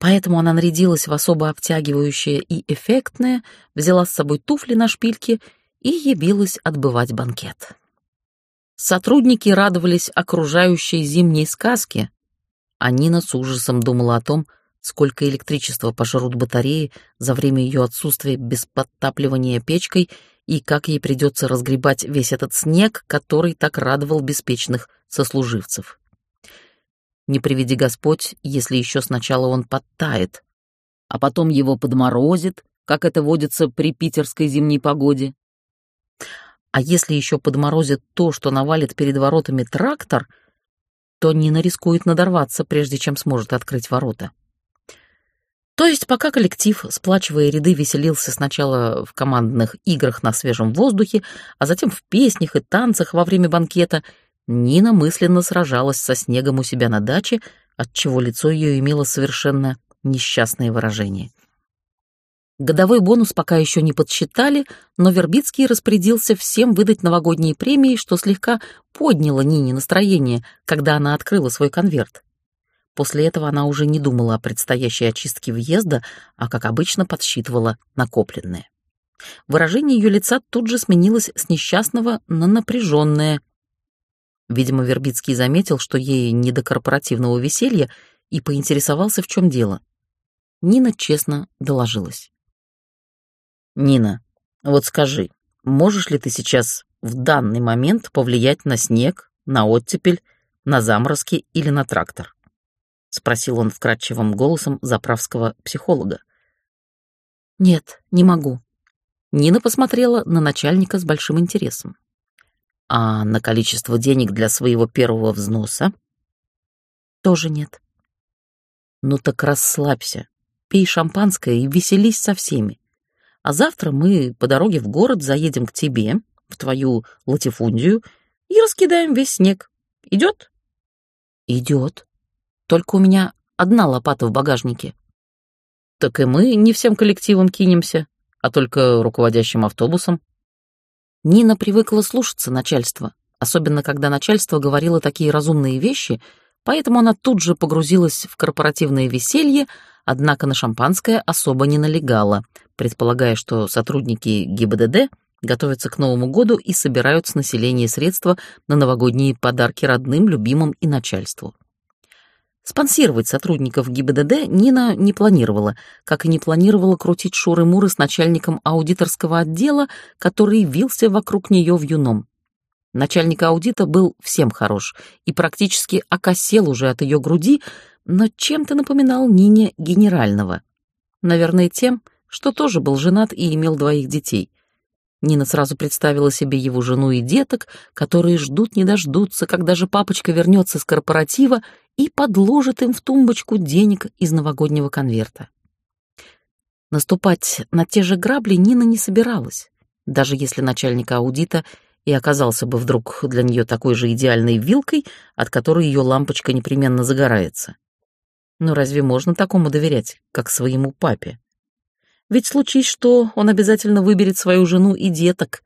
Поэтому она нарядилась в особо обтягивающее и эффектное, взяла с собой туфли на шпильке и явилась отбывать банкет. Сотрудники радовались окружающей зимней сказке, а Нина с ужасом думала о том, сколько электричества пожрут батареи за время ее отсутствия без подтапливания печкой и как ей придется разгребать весь этот снег, который так радовал беспечных сослуживцев. Не приведи Господь, если еще сначала он подтает, а потом его подморозит, как это водится при питерской зимней погоде. А если еще подморозит то, что навалит перед воротами трактор, то Нина рискует надорваться, прежде чем сможет открыть ворота. То есть пока коллектив, сплачивая ряды, веселился сначала в командных играх на свежем воздухе, а затем в песнях и танцах во время банкета, Нина мысленно сражалась со снегом у себя на даче, отчего лицо ее имело совершенно несчастное выражение. Годовой бонус пока еще не подсчитали, но Вербицкий распорядился всем выдать новогодние премии, что слегка подняло Нине настроение, когда она открыла свой конверт. После этого она уже не думала о предстоящей очистке въезда, а, как обычно, подсчитывала накопленное. Выражение ее лица тут же сменилось с несчастного на напряженное. Видимо, Вербицкий заметил, что ей не до корпоративного веселья, и поинтересовался, в чем дело. Нина честно доложилась. «Нина, вот скажи, можешь ли ты сейчас в данный момент повлиять на снег, на оттепель, на заморозки или на трактор?» — спросил он вкрадчивым голосом заправского психолога. «Нет, не могу». Нина посмотрела на начальника с большим интересом. «А на количество денег для своего первого взноса?» «Тоже нет». «Ну так расслабься, пей шампанское и веселись со всеми. А завтра мы по дороге в город заедем к тебе, в твою латифундию, и раскидаем весь снег. Идет?» «Идет», только у меня одна лопата в багажнике. Так и мы не всем коллективом кинемся, а только руководящим автобусом. Нина привыкла слушаться начальства, особенно когда начальство говорило такие разумные вещи, поэтому она тут же погрузилась в корпоративное веселье, однако на шампанское особо не налегала, предполагая, что сотрудники ГИБДД готовятся к Новому году и собирают с населения средства на новогодние подарки родным, любимым и начальству. Спонсировать сотрудников ГИБДД Нина не планировала, как и не планировала крутить шуры-муры с начальником аудиторского отдела, который вился вокруг нее в юном. Начальник аудита был всем хорош и практически окосел уже от ее груди, но чем-то напоминал Нине генерального. Наверное, тем, что тоже был женат и имел двоих детей. Нина сразу представила себе его жену и деток, которые ждут не дождутся, когда же папочка вернется с корпоратива и подложит им в тумбочку денег из новогоднего конверта. Наступать на те же грабли Нина не собиралась, даже если начальник аудита и оказался бы вдруг для нее такой же идеальной вилкой, от которой ее лампочка непременно загорается. Но разве можно такому доверять, как своему папе? Ведь случись что, он обязательно выберет свою жену и деток.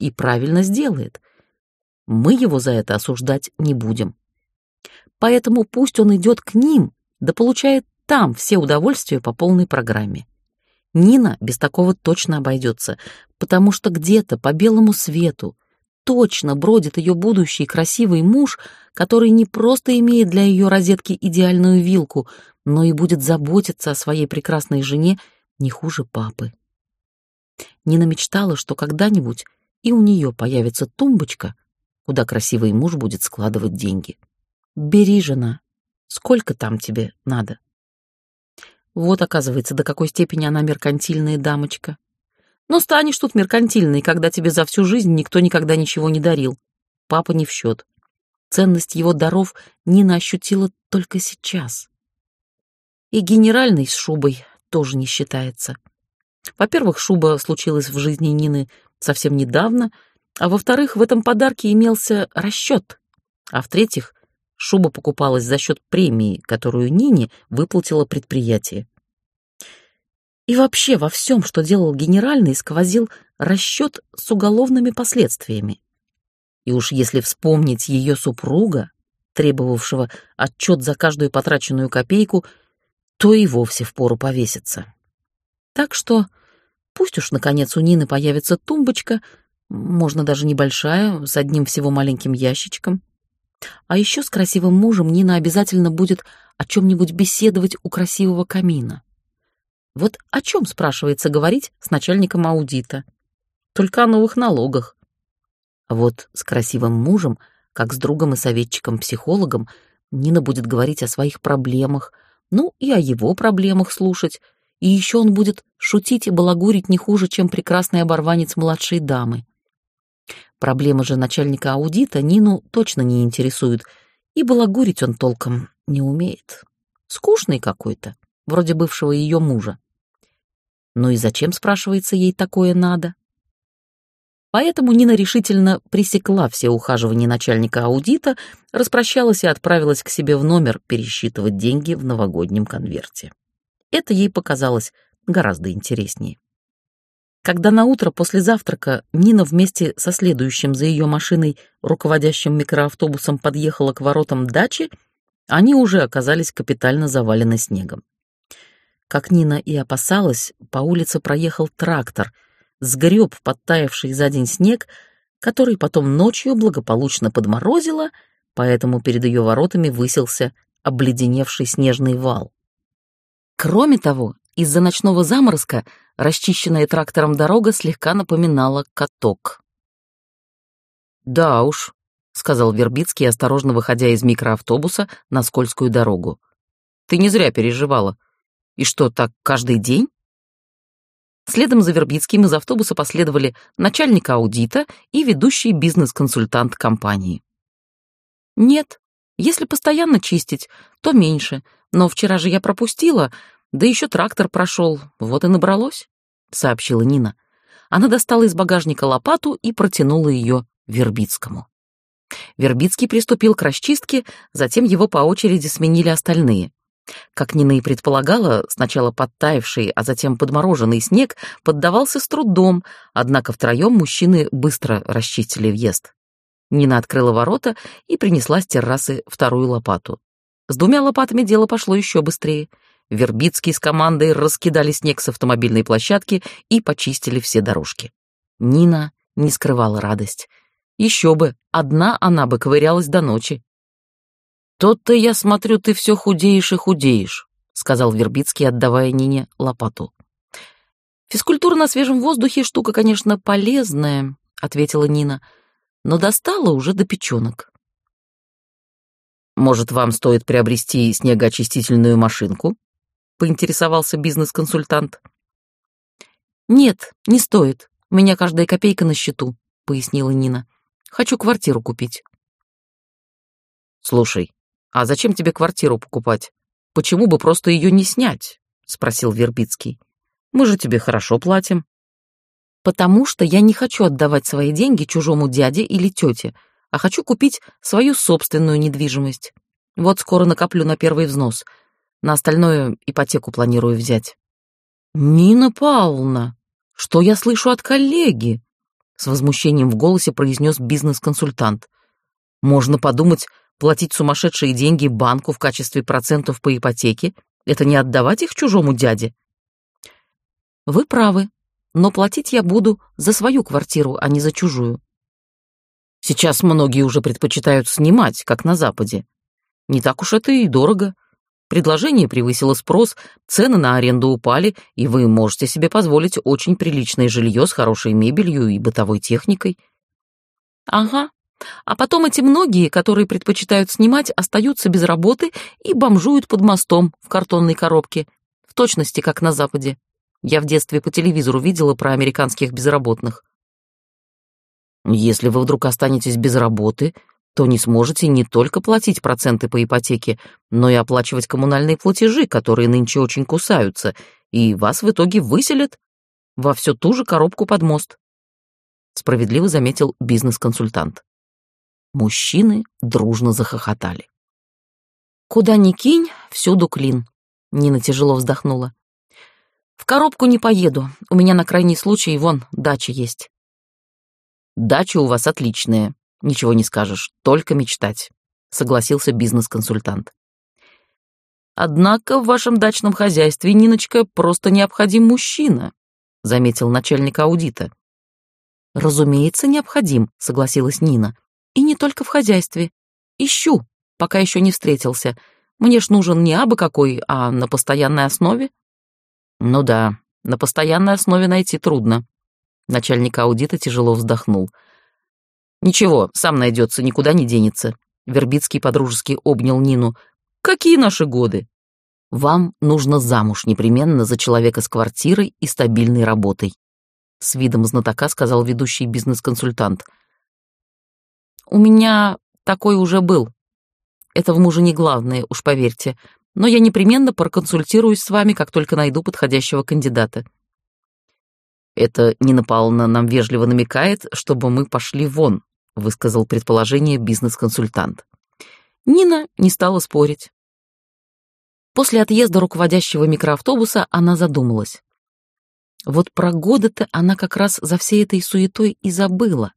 И правильно сделает. Мы его за это осуждать не будем. Поэтому пусть он идет к ним, да получает там все удовольствия по полной программе. Нина без такого точно обойдется, потому что где-то по белому свету точно бродит ее будущий красивый муж, который не просто имеет для ее розетки идеальную вилку, но и будет заботиться о своей прекрасной жене не хуже папы. Нина мечтала, что когда-нибудь и у нее появится тумбочка, куда красивый муж будет складывать деньги. Бери, жена, сколько там тебе надо? Вот, оказывается, до какой степени она меркантильная дамочка. Но станешь тут меркантильной, когда тебе за всю жизнь никто никогда ничего не дарил. Папа не в счет. Ценность его даров Нина ощутила только сейчас. И генеральный с шубой тоже не считается. Во-первых, шуба случилась в жизни Нины совсем недавно, а во-вторых, в этом подарке имелся расчет, а в-третьих, шуба покупалась за счет премии, которую Нине выплатило предприятие. И вообще во всем, что делал генеральный, сквозил расчет с уголовными последствиями. И уж если вспомнить ее супруга, требовавшего отчет за каждую потраченную копейку, то и вовсе впору повеситься. Так что пусть уж, наконец, у Нины появится тумбочка, можно даже небольшая, с одним всего маленьким ящичком. А еще с красивым мужем Нина обязательно будет о чем-нибудь беседовать у красивого камина. Вот о чем, спрашивается, говорить с начальником аудита? Только о новых налогах. Вот с красивым мужем, как с другом и советчиком-психологом, Нина будет говорить о своих проблемах, ну и о его проблемах слушать, и еще он будет шутить и балагурить не хуже, чем прекрасный оборванец младшей дамы. Проблемы же начальника аудита Нину точно не интересуют, и балагурить он толком не умеет. Скучный какой-то, вроде бывшего ее мужа. Ну и зачем, спрашивается, ей такое надо? Поэтому Нина решительно пресекла все ухаживания начальника аудита, распрощалась и отправилась к себе в номер пересчитывать деньги в новогоднем конверте. Это ей показалось гораздо интереснее. Когда на утро после завтрака Нина вместе со следующим за ее машиной руководящим микроавтобусом подъехала к воротам дачи, они уже оказались капитально завалены снегом. Как Нина и опасалась, по улице проехал трактор, сгреб подтаявший за день снег, который потом ночью благополучно подморозило, поэтому перед ее воротами высился обледеневший снежный вал. Кроме того, из-за ночного заморозка расчищенная трактором дорога слегка напоминала каток. «Да уж», — сказал Вербицкий, осторожно выходя из микроавтобуса на скользкую дорогу. «Ты не зря переживала. И что, так каждый день? Следом за Вербицким из автобуса последовали начальник аудита и ведущий бизнес-консультант компании. Нет, если постоянно чистить, то меньше, но вчера же я пропустила, да еще трактор прошел, вот и набралось, сообщила Нина. Она достала из багажника лопату и протянула ее Вербицкому. Вербицкий приступил к расчистке, затем его по очереди сменили остальные. Как Нина и предполагала, сначала подтаявший, а затем подмороженный снег поддавался с трудом, однако втроем мужчины быстро расчистили въезд. Нина открыла ворота и принесла с террасы вторую лопату. С двумя лопатами дело пошло еще быстрее. Вербицкий с командой раскидали снег с автомобильной площадки и почистили все дорожки. Нина не скрывала радость. Еще бы, одна она бы ковырялась до ночи. «Тот-то, я смотрю, ты все худеешь и худеешь», — сказал Вербицкий, отдавая Нине лопату. «Физкультура на свежем воздухе штука, конечно, полезная», — ответила Нина, «но достала уже до печенок». «Может, вам стоит приобрести снегоочистительную машинку?» — поинтересовался бизнес-консультант. «Нет, не стоит. У меня каждая копейка на счету», — пояснила Нина. «Хочу квартиру купить». «Слушай, «А зачем тебе квартиру покупать? Почему бы просто ее не снять?» — спросил Вербицкий. «Мы же тебе хорошо платим». «Потому что я не хочу отдавать свои деньги чужому дяде или тете, а хочу купить свою собственную недвижимость. Вот скоро накоплю на первый взнос. На остальное ипотеку планирую взять». «Нина Павловна, что я слышу от коллеги?» С возмущением в голосе произнес бизнес-консультант. «Можно подумать, Платить сумасшедшие деньги банку в качестве процентов по ипотеке — это не отдавать их чужому дяде. Вы правы, но платить я буду за свою квартиру, а не за чужую. Сейчас многие уже предпочитают снимать, как на Западе. Не так уж это и дорого. Предложение превысило спрос, цены на аренду упали, и вы можете себе позволить очень приличное жилье с хорошей мебелью и бытовой техникой. Ага, а потом эти многие, которые предпочитают снимать, остаются без работы и бомжуют под мостом в картонной коробке, в точности как на Западе. Я в детстве по телевизору видела про американских безработных. Если вы вдруг останетесь без работы, то не сможете не только платить проценты по ипотеке, но и оплачивать коммунальные платежи, которые нынче очень кусаются, и вас в итоге выселят во всю ту же коробку под мост. Справедливо заметил бизнес-консультант. Мужчины дружно захохотали. «Куда ни кинь, всюду клин», — Нина тяжело вздохнула. В коробку не поеду. У меня на крайний случай вон дача есть. Дача у вас отличная. Ничего не скажешь, только мечтать, согласился бизнес-консультант. Однако в вашем дачном хозяйстве, Ниночка, просто необходим мужчина, заметил начальник аудита. Разумеется, необходим, согласилась Нина. И не только в хозяйстве. Ищу, пока еще не встретился. Мне ж нужен не абы какой, а на постоянной основе. Ну да, на постоянной основе найти трудно. Начальник аудита тяжело вздохнул. Ничего, сам найдется, никуда не денется. Вербицкий подружески обнял Нину. Какие наши годы? Вам нужно замуж непременно за человека с квартирой и стабильной работой. С видом знатока сказал ведущий бизнес-консультант. У меня такой уже был. Это в муже не главное, уж поверьте. Но я непременно проконсультируюсь с вами, как только найду подходящего кандидата. Это Нина Павловна нам вежливо намекает, чтобы мы пошли вон, высказал предположение бизнес-консультант. Нина не стала спорить. После отъезда руководящего микроавтобуса она задумалась. Вот про годы-то она как раз за всей этой суетой и забыла.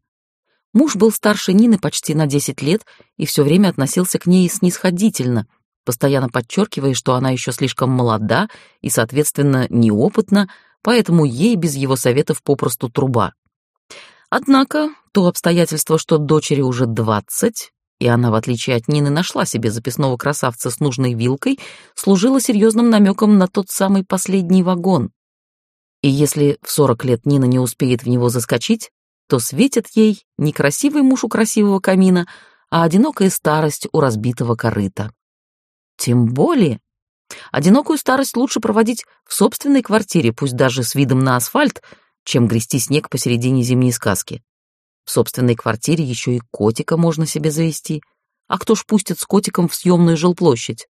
Муж был старше Нины почти на 10 лет и все время относился к ней снисходительно, постоянно подчеркивая, что она еще слишком молода и, соответственно, неопытна, поэтому ей без его советов попросту труба. Однако то обстоятельство, что дочери уже 20, и она, в отличие от Нины, нашла себе записного красавца с нужной вилкой, служило серьезным намеком на тот самый последний вагон. И если в 40 лет Нина не успеет в него заскочить, то светит ей не красивый муж у красивого камина, а одинокая старость у разбитого корыта. Тем более, одинокую старость лучше проводить в собственной квартире, пусть даже с видом на асфальт, чем грести снег посередине зимней сказки. В собственной квартире еще и котика можно себе завести. А кто ж пустит с котиком в съемную жилплощадь?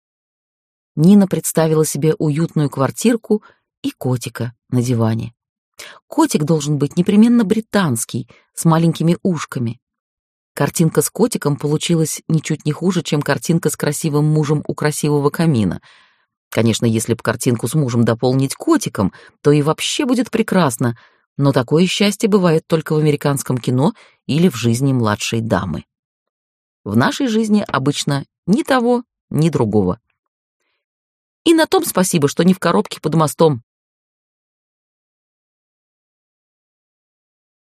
Нина представила себе уютную квартирку и котика на диване. Котик должен быть непременно британский, с маленькими ушками. Картинка с котиком получилась ничуть не хуже, чем картинка с красивым мужем у красивого камина. Конечно, если бы картинку с мужем дополнить котиком, то и вообще будет прекрасно, но такое счастье бывает только в американском кино или в жизни младшей дамы. В нашей жизни обычно ни того, ни другого. И на том спасибо, что не в коробке под мостом,